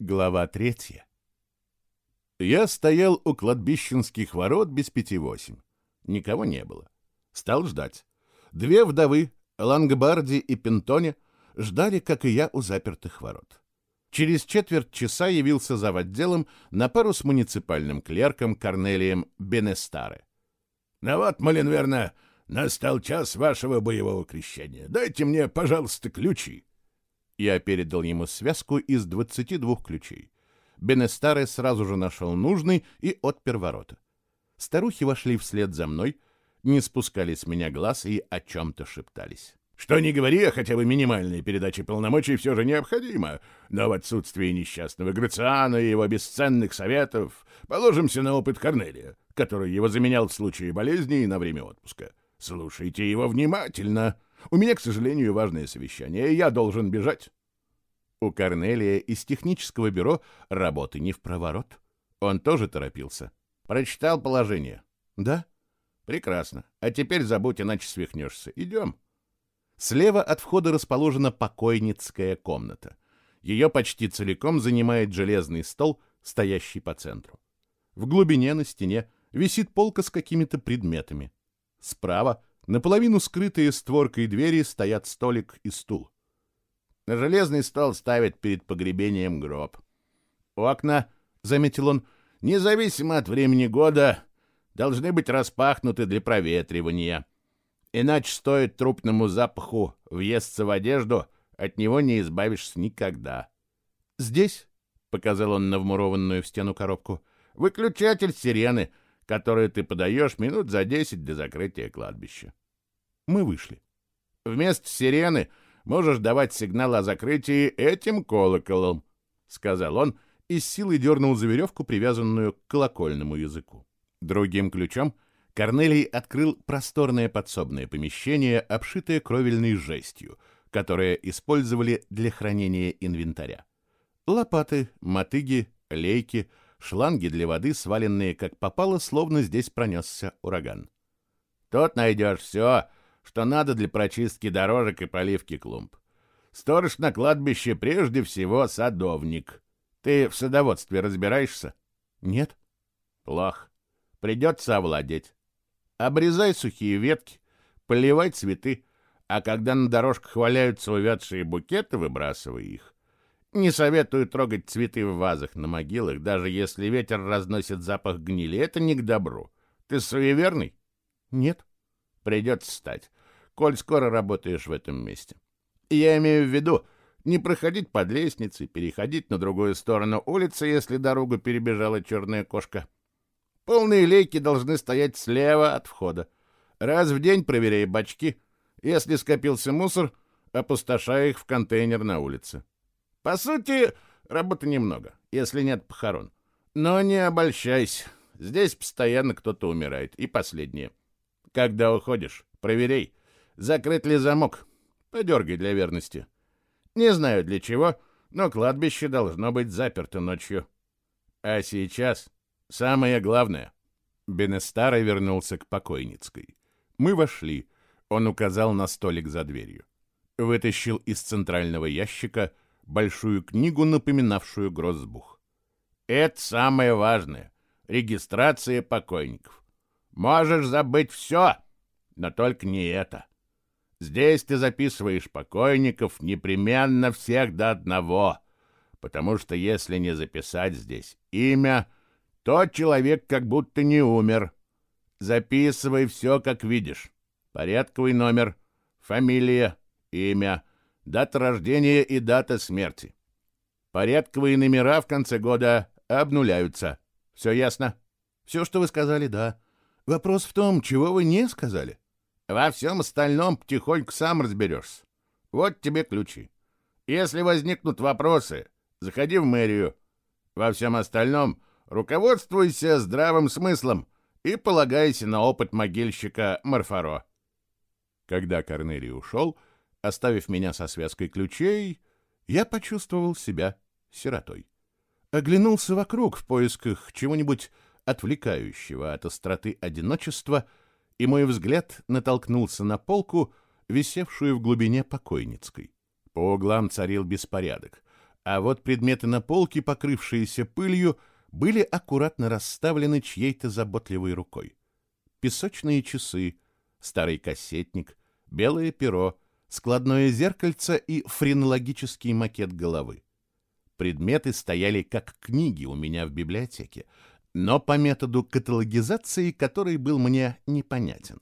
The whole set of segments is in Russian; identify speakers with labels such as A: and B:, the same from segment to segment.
A: Глава третья. Я стоял у кладбищенских ворот без пяти восемь. Никого не было. Стал ждать. Две вдовы, Лангбарди и Пентоне, ждали, как и я, у запертых ворот. Через четверть часа явился зав. отделом на пару с муниципальным клерком Корнелием Бенестаре.
B: — Ну вот, Малинверна, настал час вашего боевого крещения. Дайте мне, пожалуйста, ключи.
A: Я передал ему связку из 22 ключей. Бенестаре сразу же нашел нужный и отпер ворота. Старухи вошли вслед за мной, не спускали с меня глаз и о чем-то шептались.
B: Что ни говори, а хотя бы минимальная передача полномочий все же необходима, но в отсутствии несчастного Грациана и его бесценных советов положимся на опыт Корнелия, который его заменял в случае болезни и на время отпуска. Слушайте его внимательно. У меня, к сожалению, важное совещание, и я должен бежать.
A: У Корнелия из технического бюро работы не в проворот. Он тоже торопился. Прочитал положение. Да? Прекрасно. А теперь забудь, иначе свихнешься. Идем. Слева от входа расположена покойницкая комната. Ее почти целиком занимает железный стол, стоящий по центру. В глубине на стене висит полка с какими-то предметами. Справа Наполовину скрытые створкой двери стоят столик и стул. На железный стол ставят перед погребением гроб. Окна, — заметил он, — независимо от времени года, должны быть распахнуты для проветривания. Иначе стоит трупному запаху въесться в одежду, от него не избавишься никогда. «Здесь», — показал он на вмурованную в стену коробку, — «выключатель сирены — которую ты подаешь минут за десять до закрытия кладбища. Мы вышли. Вместо сирены можешь давать сигнал о закрытии этим колоколом, — сказал он и с силой дернул за веревку, привязанную к колокольному языку. Другим ключом Корнелий открыл просторное подсобное помещение, обшитое кровельной жестью, которое использовали для хранения инвентаря. Лопаты, мотыги, лейки — шланги для воды, сваленные как попало, словно здесь пронесся ураган. Тут найдешь все, что надо для прочистки дорожек и поливки клумб. Сторож на кладбище прежде всего садовник. Ты в садоводстве разбираешься? Нет. Плохо. Придется овладеть. Обрезай сухие ветки, поливай цветы, а когда на дорожках валяются увядшие букеты, выбрасывай их. Не советую трогать цветы в вазах на могилах, даже если ветер разносит запах гнили. Это не к добру. Ты суеверный? Нет. Придется стать, коль скоро работаешь в этом месте. Я имею в виду не проходить под лестницей, переходить на другую сторону улицы, если дорогу перебежала черная кошка. Полные лейки должны стоять слева от входа. Раз в день проверяй бачки. Если скопился мусор, опустошай их в контейнер на улице. По сути, работы немного, если нет похорон. Но не обольщайся. Здесь постоянно кто-то умирает. И последнее. Когда уходишь, проверяй, закрыт ли замок. Подергай для верности. Не знаю для чего, но кладбище должно быть заперто ночью. А сейчас самое главное. Бенестаро вернулся к покойницкой. Мы вошли. Он указал на столик за дверью. Вытащил из центрального ящика — большую книгу, напоминавшую грозбух. Это самое важное — регистрация покойников. Можешь забыть все, но только не это. Здесь ты записываешь покойников непременно всех до одного, потому что если не записать здесь имя, то человек как будто не умер. Записывай все, как видишь. Порядковый номер, фамилия, имя — дата рождения и дата смерти. Порядковые номера в конце года обнуляются. Все ясно? Все, что вы сказали, да. Вопрос в том, чего вы не сказали. Во всем остальном потихоньку сам разберешься. Вот тебе ключи. Если возникнут вопросы, заходи в мэрию. Во всем остальном руководствуйся здравым смыслом и полагайся на опыт могильщика Марфаро. Когда Корнелий ушел, Оставив меня со связкой ключей, я почувствовал себя сиротой. Оглянулся вокруг в поисках чего-нибудь отвлекающего от остроты одиночества, и мой взгляд натолкнулся на полку, висевшую в глубине покойницкой. По углам царил беспорядок. А вот предметы на полке, покрывшиеся пылью, были аккуратно расставлены чьей-то заботливой рукой. Песочные часы, старый кассетник, белое перо, складное зеркальце и френологический макет головы. Предметы стояли как книги у меня в библиотеке, но по методу каталогизации, который был мне непонятен.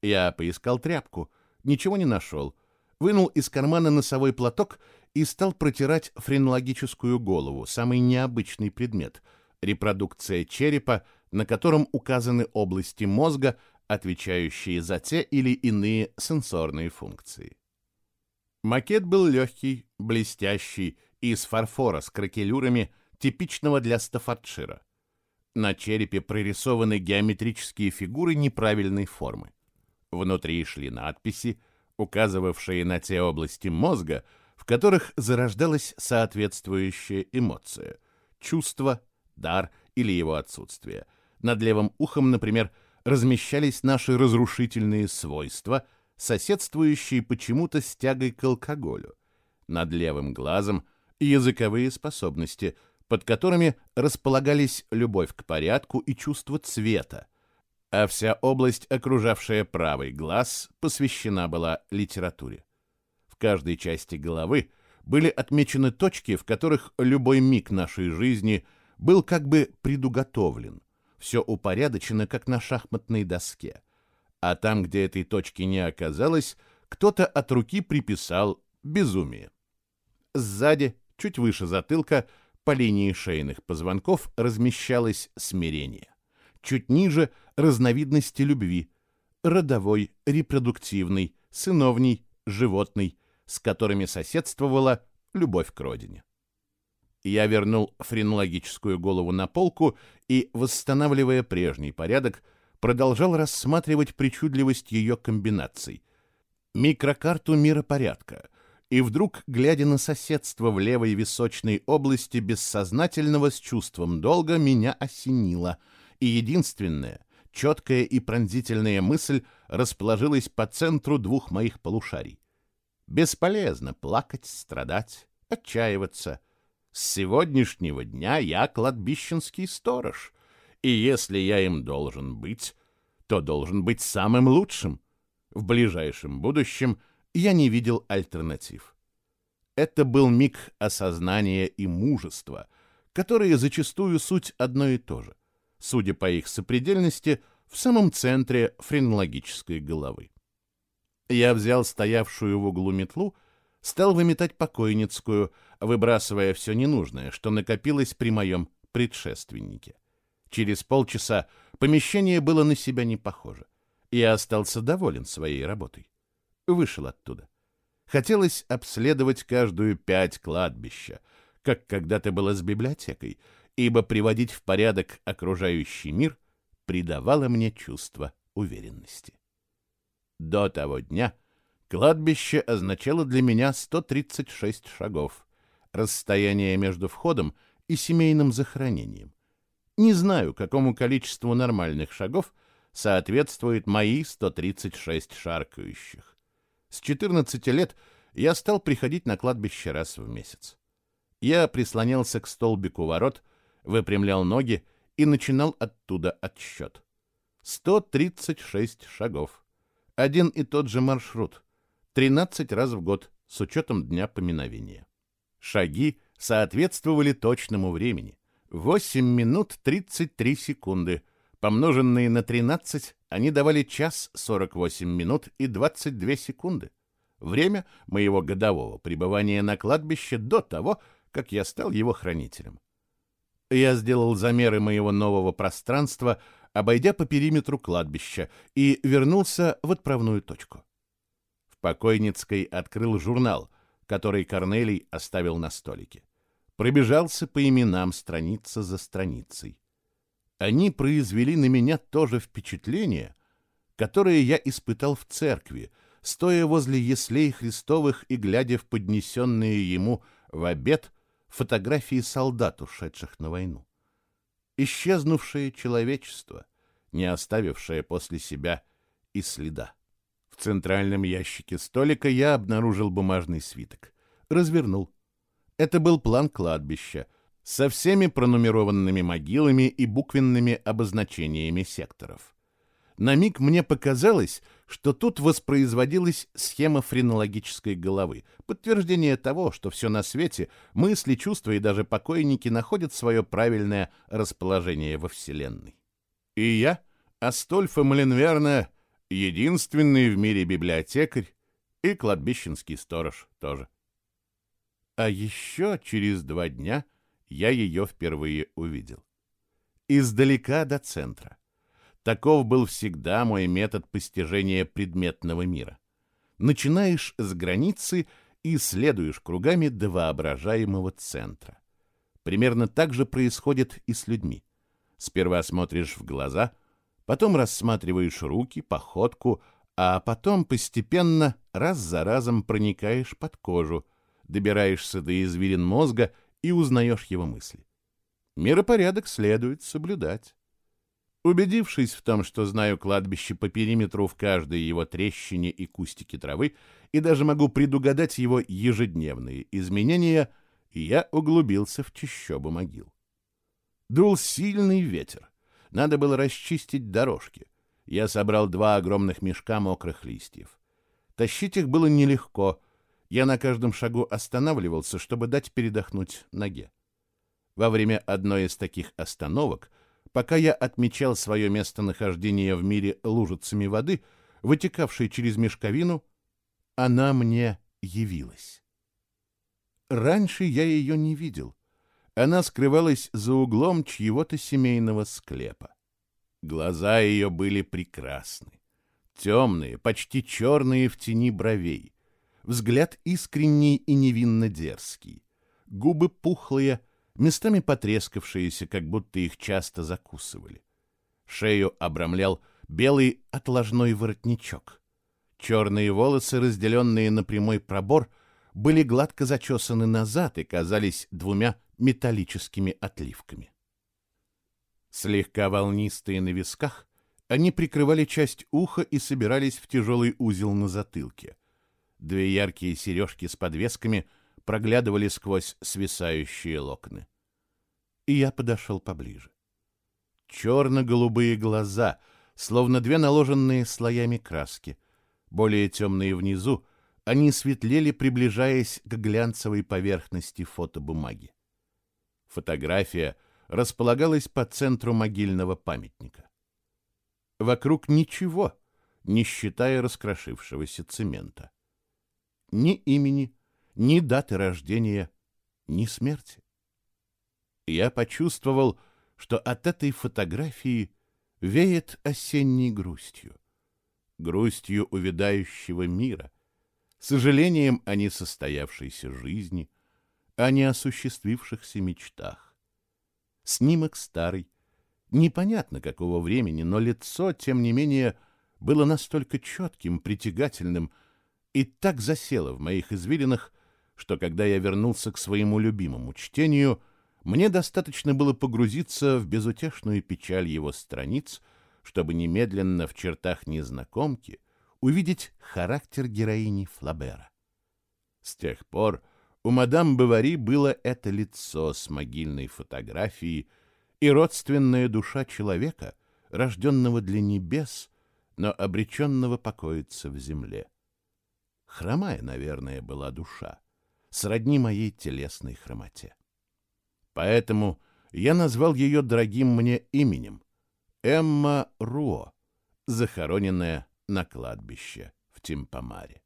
A: Я поискал тряпку, ничего не нашел, вынул из кармана носовой платок и стал протирать френологическую голову, самый необычный предмет — репродукция черепа, на котором указаны области мозга, отвечающие за те или иные сенсорные функции. Макет был легкий, блестящий, из фарфора с кракелюрами, типичного для Стаффордшира. На черепе прорисованы геометрические фигуры неправильной формы. Внутри шли надписи, указывавшие на те области мозга, в которых зарождалась соответствующая эмоция — чувство, дар или его отсутствие. Над левым ухом, например, размещались наши разрушительные свойства, соседствующие почему-то с тягой к алкоголю. Над левым глазом — языковые способности, под которыми располагались любовь к порядку и чувство цвета, а вся область, окружавшая правый глаз, посвящена была литературе. В каждой части головы были отмечены точки, в которых любой миг нашей жизни был как бы предуготовлен, все упорядочено, как на шахматной доске. А там, где этой точки не оказалось, кто-то от руки приписал безумие. Сзади, чуть выше затылка, по линии шейных позвонков размещалось смирение. Чуть ниже — разновидности любви — родовой, репродуктивный, сыновний, животный, с которыми соседствовала любовь к родине. Я вернул френологическую голову на полку и, восстанавливая прежний порядок, продолжал рассматривать причудливость ее комбинаций. Микрокарту миропорядка. И вдруг, глядя на соседство в левой височной области бессознательного с чувством долга, меня осенило. И единственное, четкая и пронзительная мысль расположилась по центру двух моих полушарий. Бесполезно плакать, страдать, отчаиваться — с сегодняшнего дня я кладбищенский сторож, и если я им должен быть, то должен быть самым лучшим. В ближайшем будущем я не видел альтернатив. Это был миг осознания и мужества, которые зачастую суть одно и то же, судя по их сопредельности, в самом центре френологической головы. Я взял стоявшую в углу метлу стал выметать покойницкую, выбрасывая все ненужное, что накопилось при моем предшественнике. Через полчаса помещение было на себя не похоже. Я остался доволен своей работой. Вышел оттуда. Хотелось обследовать каждую пять кладбища, как когда-то было с библиотекой, ибо приводить в порядок окружающий мир придавало мне чувство уверенности. До того дня — Кладбище означало для меня 136 шагов, расстояние между входом и семейным захоронением. Не знаю, какому количеству нормальных шагов соответствует мои 136 шаркающих. С 14 лет я стал приходить на кладбище раз в месяц. Я прислонялся к столбику ворот, выпрямлял ноги и начинал оттуда отсчет. 136 шагов. Один и тот же маршрут — 13 раз в год с учетом дня поминовения. Шаги соответствовали точному времени. 8 минут 33 секунды. Помноженные на 13, они давали час 48 минут и 22 секунды. Время моего годового пребывания на кладбище до того, как я стал его хранителем. Я сделал замеры моего нового пространства, обойдя по периметру кладбища, и вернулся в отправную точку. Покойницкой открыл журнал, который Корнелий оставил на столике. Пробежался по именам страница за страницей. Они произвели на меня то же впечатление, которое я испытал в церкви, стоя возле яслей Христовых и глядя в поднесенные ему в обед фотографии солдат, ушедших на войну. Исчезнувшее человечество, не оставившее после себя и следа. В центральном ящике столика я обнаружил бумажный свиток. Развернул. Это был план кладбища со всеми пронумерованными могилами и буквенными обозначениями секторов. На миг мне показалось, что тут воспроизводилась схема френологической головы, подтверждение того, что все на свете, мысли, чувства и даже покойники находят свое правильное расположение во Вселенной. И я, Астольфа Маленверна, единственный в мире библиотекарь и кладбищенский сторож тоже. А еще через два дня я ее впервые увидел. Издалека до центра. Таков был всегда мой метод постижения предметного мира. Начинаешь с границы и следуешь кругами до воображаемого центра. Примерно так же происходит и с людьми. Сперва смотришь в глаза, потом рассматриваешь руки, походку, а потом постепенно раз за разом проникаешь под кожу, добираешься до извилин мозга и узнаешь его мысли. Миропорядок следует соблюдать. Убедившись в том, что знаю кладбище по периметру в каждой его трещине и кустике травы, и даже могу предугадать его ежедневные изменения, я углубился в чащобу могил. Дул сильный ветер. Надо было расчистить дорожки. Я собрал два огромных мешка мокрых листьев. Тащить их было нелегко. Я на каждом шагу останавливался, чтобы дать передохнуть ноге. Во время одной из таких остановок — Пока я отмечал свое местонахождение в мире лужицами воды, вытекавшей через мешковину, она мне явилась. Раньше я ее не видел. Она скрывалась за углом чьего-то семейного склепа. Глаза ее были прекрасны. Темные, почти черные в тени бровей. Взгляд искренний и невинно дерзкий. Губы пухлые, местами потрескавшиеся, как будто их часто закусывали. Шею обрамлял белый отложной воротничок. Черные волосы, разделенные на прямой пробор, были гладко зачесаны назад и казались двумя металлическими отливками. Слегка волнистые на висках, они прикрывали часть уха и собирались в тяжелый узел на затылке. Две яркие сережки с подвесками — проглядывали сквозь свисающие локны. И я подошел поближе. Черно-голубые глаза, словно две наложенные слоями краски. Более темные внизу, они светлели, приближаясь к глянцевой поверхности фотобумаги. Фотография располагалась по центру могильного памятника. Вокруг ничего, не считая раскрошившегося цемента. Ни имени, ни даты рождения, ни смерти. Я почувствовал, что от этой фотографии веет осенней грустью, грустью увядающего мира, сожалением о несостоявшейся жизни, о неосуществившихся мечтах. Снимок старый, непонятно какого времени, но лицо, тем не менее, было настолько четким, притягательным и так засело в моих извилинах, что когда я вернулся к своему любимому чтению, мне достаточно было погрузиться в безутешную печаль его страниц, чтобы немедленно в чертах незнакомки увидеть характер героини Флабера. С тех пор у мадам Бавари было это лицо с могильной фотографией и родственная душа человека, рожденного для небес, но обреченного покоиться в земле. Хромая, наверное, была душа сродни моей телесной хромоте. Поэтому я назвал ее дорогим мне именем — Эмма Руо, захороненная на кладбище в Тимпомаре.